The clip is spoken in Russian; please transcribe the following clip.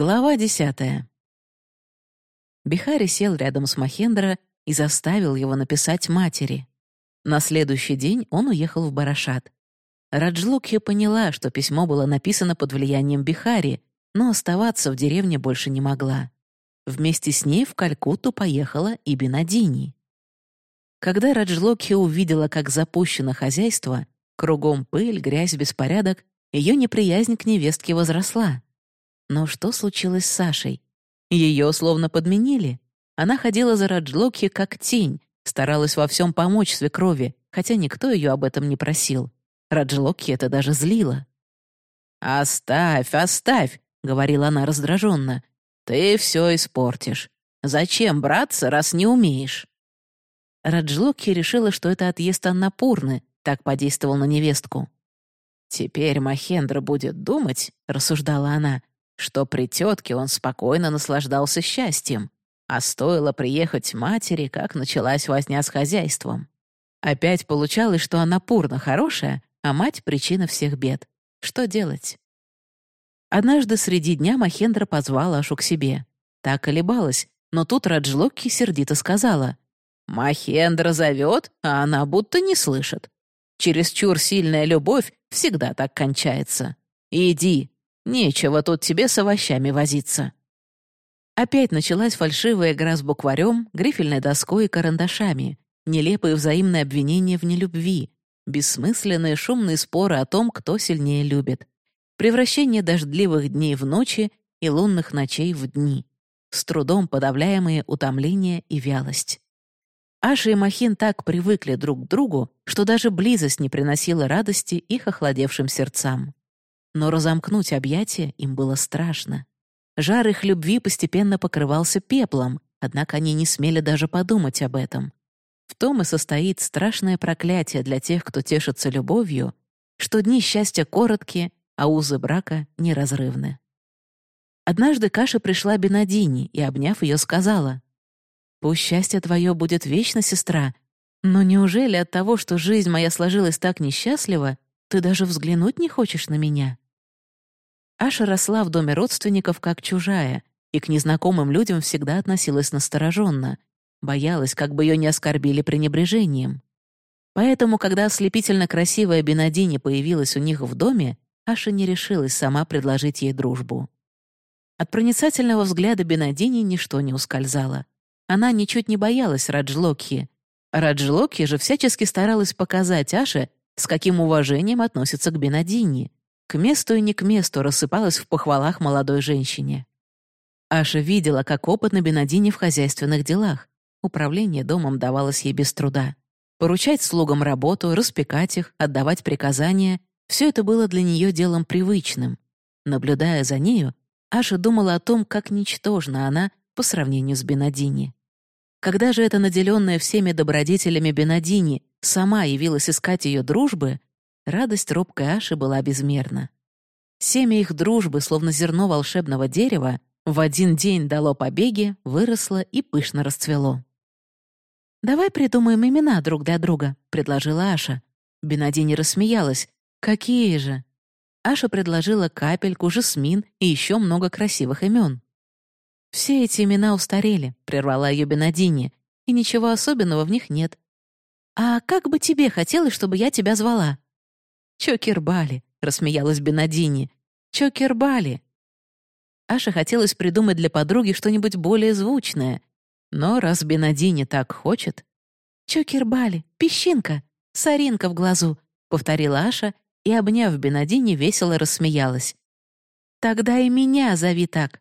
Глава десятая. Бихари сел рядом с Махендра и заставил его написать матери. На следующий день он уехал в Барашат. Раджлукхи поняла, что письмо было написано под влиянием Бихари, но оставаться в деревне больше не могла. Вместе с ней в Калькутту поехала и Бенадини. Когда Раджлокхи увидела, как запущено хозяйство, кругом пыль, грязь, беспорядок, ее неприязнь к невестке возросла. Но что случилось с Сашей? Ее словно подменили. Она ходила за Раджлокхи как тень, старалась во всем помочь свекрови, хотя никто ее об этом не просил. Раджлокхи это даже злило. «Оставь, оставь», — говорила она раздраженно. «Ты все испортишь. Зачем браться, раз не умеешь?» Раджлокхи решила, что это отъезд Аннапурны, так подействовал на невестку. «Теперь Махендра будет думать», — рассуждала она, что при тетке он спокойно наслаждался счастьем, а стоило приехать матери, как началась возня с хозяйством. Опять получалось, что она пурно хорошая, а мать — причина всех бед. Что делать? Однажды среди дня Махендра позвала Ашу к себе. Так колебалась, но тут Раджлокки сердито сказала. «Махендра зовет, а она будто не слышит. Чересчур сильная любовь всегда так кончается. Иди, Нечего тут тебе с овощами возиться». Опять началась фальшивая игра с букварем, грифельной доской и карандашами, нелепые взаимные обвинения в нелюбви, бессмысленные шумные споры о том, кто сильнее любит, превращение дождливых дней в ночи и лунных ночей в дни, с трудом подавляемые утомление и вялость. Аша и Махин так привыкли друг к другу, что даже близость не приносила радости их охладевшим сердцам. Но разомкнуть объятия им было страшно. Жар их любви постепенно покрывался пеплом, однако они не смели даже подумать об этом. В том и состоит страшное проклятие для тех, кто тешится любовью, что дни счастья короткие, а узы брака неразрывны. Однажды Каша пришла Бенадини и, обняв ее, сказала, «Пусть счастье твое будет вечно, сестра, но неужели от того, что жизнь моя сложилась так несчастливо, ты даже взглянуть не хочешь на меня?» Аша росла в доме родственников как чужая и к незнакомым людям всегда относилась настороженно, боялась, как бы ее не оскорбили пренебрежением. Поэтому, когда ослепительно красивая Бенадини появилась у них в доме, Аша не решилась сама предложить ей дружбу. От проницательного взгляда Бенадини ничто не ускользало. Она ничуть не боялась Раджлокхи. Раджлокхи же всячески старалась показать Аше, с каким уважением относится к Бенадини, к месту и не к месту рассыпалась в похвалах молодой женщине. Аша видела, как опытна Бенадини в хозяйственных делах. Управление домом давалось ей без труда. Поручать слугам работу, распекать их, отдавать приказания — все это было для нее делом привычным. Наблюдая за нею, Аша думала о том, как ничтожна она по сравнению с Бенадини. Когда же эта наделенная всеми добродетелями Бенадини сама явилась искать ее дружбы, Радость робкой Аши была безмерна. Семя их дружбы, словно зерно волшебного дерева, в один день дало побеги, выросло и пышно расцвело. «Давай придумаем имена друг для друга», — предложила Аша. Бенадини рассмеялась. «Какие же?» Аша предложила капельку, жасмин и еще много красивых имен. «Все эти имена устарели», — прервала ее Бенадини, «и ничего особенного в них нет. А как бы тебе хотелось, чтобы я тебя звала?» «Чокербали», — рассмеялась Бенадини. «Чокербали». Аша хотелось придумать для подруги что-нибудь более звучное. Но раз Бенадини так хочет... «Чокербали, песчинка, соринка в глазу», — повторила Аша и, обняв Бенадини, весело рассмеялась. «Тогда и меня зови так»,